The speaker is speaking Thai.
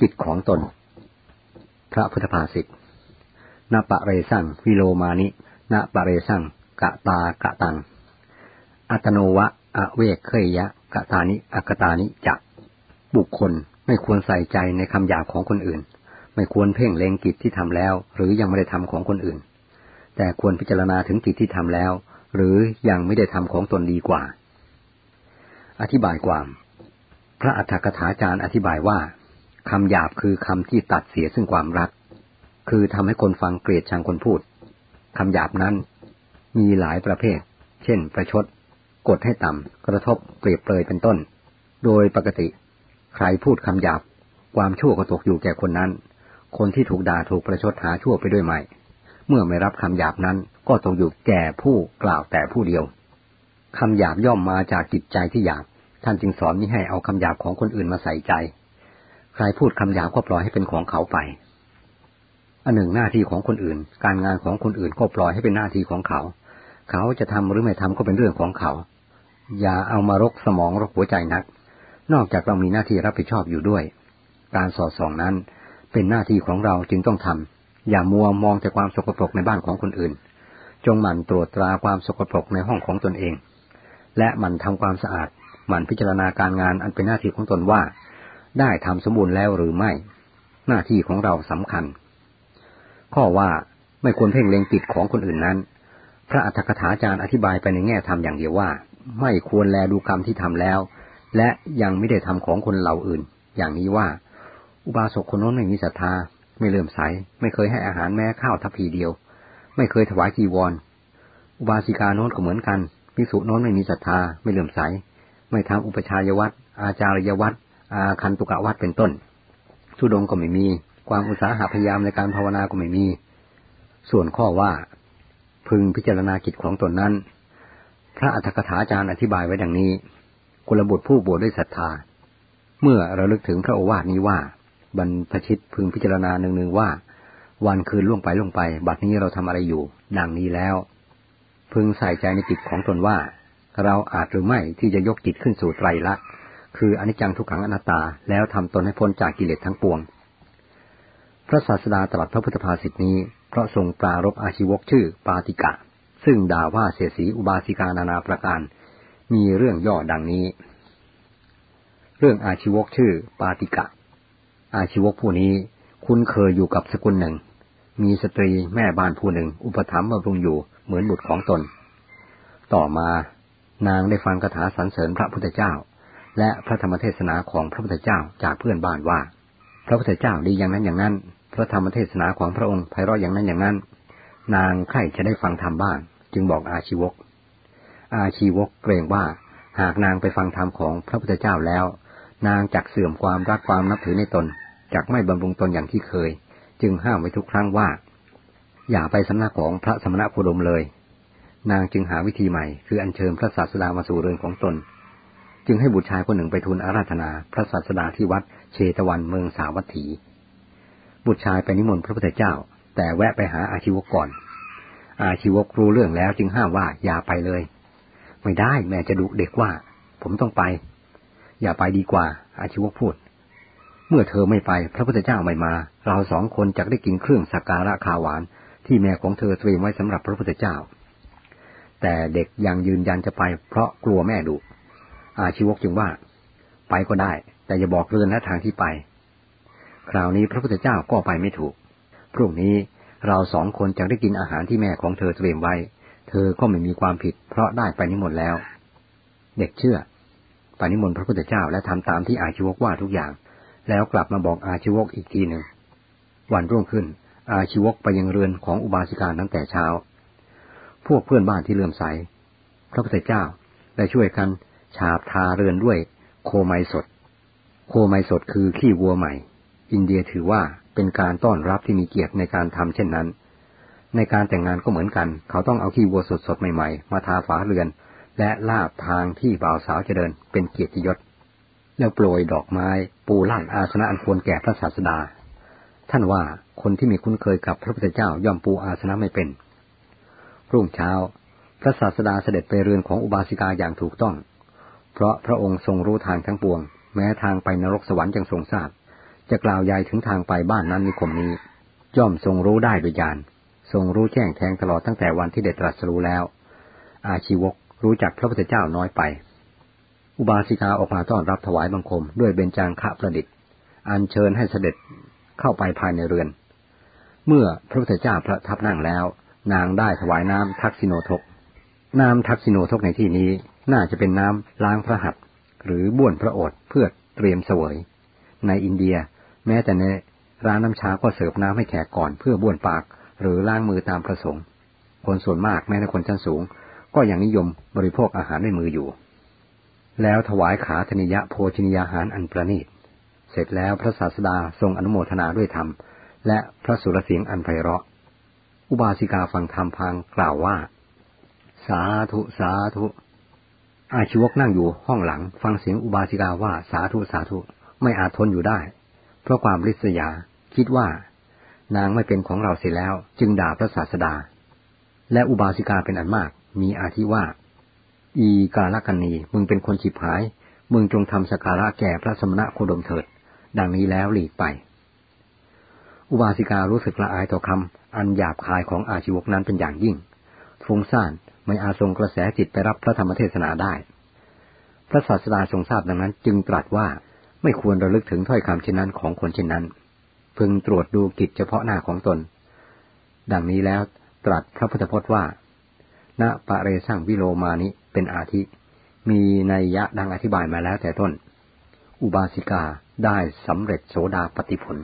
กิจของตน พระพุทธภาษิตนาปะเรสังวิโลมานินาปะเรสังกะตากะตัง อัตโนวะอเวกเคยยะกะตานิอักตานิจักบุคคลไม่ควรใส่ใจในคำหยาบของคนอื่น ไม่ควรเพ่งเล็งกิจที่ทำแล้ว หรือยังไม่ได้ทำของคนอื่น แต่ควรพิจารณาถึงกิจที่ทำแล้ว หรือยังไม่ได้ทำของตนดีกว่า อธิบายความ พระอัฏฐกถาจารย์อธิบายว่า คำหยาบคือคำที่ตัดเสียซึ่งความรัก คือทำให้คนฟังเกลียดชังคนพูด คำหยาบนั้น มีหลายประเภท เช่น ประชด กดให้ต่ำ กระทบ เปรียบเปรยเป็นต้น โดยปกติ ใครพูดคำหยาบ ความชั่วก็ตกอยู่แก่คนนั้น คนที่ถูกด่าถูกประชดหาชั่วไปด้วยใหม่ เมื่อไม่รับคำหยาบนั้นก็ตกอยู่แก่ผู้กล่าวแต่ผู้เดียว คำหยาบย่อมมาจากจิตใจที่หยาบ ท่านจึงสอนมิให้เอาคำหยาบของคนอื่นมาใส่ใจ ใครพูดคำหยาบก็ปล่อยให้เป็นของเขาไป อันหนึ่งหน้าที่ของคนอื่น การงานของคนอื่นก็ปล่อยให้เป็นหน้าที่ของเขา เขาจะทำหรือไม่ทำก็เป็นเรื่องของเขา อย่าเอามารกสมองรกหัวใจนัก นอกจากเรามีหน้าที่รับผิดชอบอยู่ด้วย การสอดส่องนั้นเป็นหน้าที่ของเราจึงต้องทำอย่ามัวมองแต่ความสกปรกในบ้านของคนอื่น จงหมั่นตรวจตราความสกปรกในห้องของตนเอง และหมั่นทำความสะอาด หมั่นพิจารณาการงานอันเป็นหน้าที่ของตนว่า ได้ทำสมบูรณ์แล้วหรือไม่ หน้าที่ของเราสำคัญ ข้อว่าไม่ควรเพ่งเล็งติดของคนอื่นนั้น พระอัฏฐกถาจารย์อธิบายไปในแง่ธรรมอย่างเดียวว่า ไม่ควรแลดูกรรมที่ทำแล้ว และยังไม่ได้ทำของคนเหล่าอื่น อย่างนี้ว่า อุบาสกคนโน้นไม่มีศรัทธา ไม่เลื่อมใส ไม่เคยให้อาหารแม้ข้าวทัพพีเดียว ไม่เคยถวายจีวร อุบาสิกาโน้นก็เหมือนกันพิสุโน้นไม่มีศรัทธา ไม่เลื่อมใส ไม่ทำอุปชายวัตรอาจารยวัตร คันตุกะวัดเป็นต้นทุดงก็ไม่มี ความอุตสาหะพยายามในการภาวนาก็ไม่มี ส่วนข้อว่าพึงพิจารณากิจของตนนั้น พระอัฏฐกถาจารย์อธิบายไว้ดังนี้ กุลบุตรผู้บวชด้วยศรัทธา เมื่อเราลึกถึงพระโอวาทนี้ว่า บรรพชิตพึงพิจารณาหนึ่งๆว่า วันคืนล่วงไปล่วงไป บัดนี้เราทำอะไรอยู่ ดังนี้แล้ว พึงใส่ใจในจิตของตนว่า เราอาจหรือไม่ที่จะยกจิตขึ้นสู่ไตรลักษณ์ คืออนิจจังทุกขังอนัตตา แล้วทำตนให้พ้นจากกิเลสทั้งปวง พระศาสดาตรัสพระพุทธภาษิตนี้ เพราะทรงปรารบอาชีวกชื่อปาติกะ ซึ่งด่าว่าเสียสีอุบาสิกานานาประการ มีเรื่องย่อดังนี้ เรื่องอาชีวกชื่อปาติกะ อาชีวกผู้นี้คุ้นเคยอยู่กับสกุลหนึ่ง มีสตรีแม่บ้านผู้หนึ่ง อุปถัมภ์บำรุงอยู่เหมือนบุตรของตน ต่อมานางได้ฟังคาถาสรรเสริญพระพุทธเจ้า และพระธรรมเทศนาของพระพุทธเจ้าจากเพื่อนบ้านว่า พระพุทธเจ้าดีอย่างนั้นอย่างนั้น พระธรรมเทศนาของพระองค์ไพเราะอย่างนั้นอย่างนั้น นางใครจะได้ฟังธรรมบ้าง จึงบอกอาชีวก อาชีวกเกรงว่า หากนางไปฟังธรรมของพระพุทธเจ้าแล้ว นางจักเสื่อมความรักความนับถือในตนจักไม่บำรุงตนอย่างที่เคย จึงห้ามไว้ทุกครั้งว่า อย่าไปสำนักของพระสมณโคดมเลย นางจึงหาวิธีใหม่ คืออัญเชิญพระศาสดามาสู่เรือนของตน จึงให้บุตรชายคนหนึ่งไปทูลอาราธนา พระศาสดาที่วัดเชตวันเมืองสาวัตถี บุตรชายไปนิมนต์พระพุทธเจ้า แต่แวะไปหาอาชีวกก่อน อาชีวกรู้เรื่องแล้วจึงห้ามว่าอย่าไปเลย ไม่ได้แม่จะดุเด็กว่า ผมต้องไป อย่าไปดีกว่า อาชีวกพูด เมื่อเธอไม่ไปพระพุทธเจ้าไม่มา เราสองคนจะได้กินเครื่องสักการะคาหวาน ที่แม่ของเธอเตรียมไว้สำหรับพระพุทธเจ้า แต่เด็กยังยืนยันจะไปเพราะกลัวแม่ดุ อาชีวกจึงว่า ไปก็ได้ แต่อย่าบอกเรือนและทางที่ไป คราวนี้พระพุทธเจ้าก็ไปไม่ถูก พรุ่งนี้เราสองคนจะได้กินอาหารที่แม่ของเธอเตรียมไว้ เธอก็ไม่มีความผิด เพราะได้ไปนิมนต์แล้ว เด็กเชื่อไปนิมนต์พระพุทธเจ้าและทำตามที่อาชีวกว่าทุกอย่าง แล้วกลับมาบอกอาชีวกอีกทีหนึ่ง วันรุ่งขึ้น อาชีวกไปยังเรือนของอุบาสิกาตั้งแต่เช้า พวกเพื่อนบ้านที่เลื่อมใส พระพุทธเจ้าได้ช่วยกัน ฉาบทาเรือนด้วยโคไมสด โคไมสดคือขี้วัวใหม่ อินเดียถือว่าเป็นการต้อนรับที่มีเกียรติในการทำเช่นนั้น ในการแต่งงานก็เหมือนกัน เขาต้องเอาขี้วัวสดๆใหม่ๆ มาทาฝาเรือน และลาบทางที่บ่าวสาวจะเดินเป็นเกียรติยศ แล้วโปรยดอกไม้ ปูลั่นอาสนะอันควรแก่พระศาสดา ท่านว่าคนที่มีคุ้นเคยกับพระพุทธเจ้าย่อมปูอาสนะไม่เป็น รุ่งเช้า พระศาสดาเสด็จไปเรือนของอุบาสิกาอย่างถูกต้อง เพราะพระองค์ทรงรู้ทางทั้งปวง แม้ทางไปนรกสวรรค์ยังทรงทราบ จะกล่าวใหญ่ถึงทางไปบ้านนั้นนิคมนี้ ย่อมทรงรู้ได้โดยญาณทรงรู้แจ้งแทงตลอดตั้งแต่วันที่ได้ตรัสรู้แล้ว อาชีวกรู้จักพระพุทธเจ้าน้อยไป อุบาสิกาออกมาต้อนรับถวายบังคม ด้วยเบญจางคะประดิษฐ์ อันเชิญให้เสด็จเข้าไปภายในเรือน เมื่อพระพุทธเจ้าประทับนั่งแล้ว นางได้ถวายน้ำทักษิโนทก น้ำทักษิโนทกในที่นี้ น่าจะเป็นน้ำล้างพระหัตถ์หรือบ้วนพระโอษฐ์เพื่อเตรียมเสวย ในอินเดีย แม้แต่ในร้านน้ำชาก็เสิร์ฟน้ำให้แขกก่อนเพื่อบ้วนปาก หรือล้างมือตามประสงค์ คนส่วนมากแม้แต่คนชั้นสูง ก็ยังนิยมบริโภคอาหารด้วยมืออยู่ แล้วถวายขาธนิยะโภชนิยาหารอันประณีต เสร็จแล้วพระศาสดาทรงอนุโมทนาด้วยธรรม และพระสุรเสียงอันไพเราะ อุบาสิกาฟังธรรมพังกล่าวว่า สาธุสาธุ อาชีวกนั่งอยู่ห้องหลัง ฟังเสียงอุบาสิกาว่าสาธุสาธุไม่อาจทนอยู่ได้ เพราะความริษยาคิดว่า นางไม่เป็นของเราเสียแล้ว จึงด่าพระศาสดา และอุบาสิกาเป็นอันมาก มีอาทิว่า อีกาลกันนีมึงเป็นคนฉิบหาย มึงจงทำสการะแก่พระสมณะโคดมเถิด ดังนี้แล้วหลีกไป อุบาสิการู้สึกละอายต่อคำอันหยาบคายของอาชีวกนั้นเป็นอย่างยิ่งฟุ้งซ่าน ไม่อาจทรงกระแสจิตไปรับพระธรรมเทศนาได้ พระศาสดาทรงทราบดังนั้น จึงตรัสว่าไม่ควรระลึกถึงถ้อยคำเช่นนั้นของคนเช่นนั้น พึงตรวจดูกิจเฉพาะหน้าของตน ดังนี้แล้วตรัสพระพุทธพจน์ว่า ณปะเรสั่งวิโลมานิเป็นอาทิ มีนัยยะดังอธิบายมาแล้วแต่ต้น อุบาสิกาได้สำเร็จโสดาปฏิผล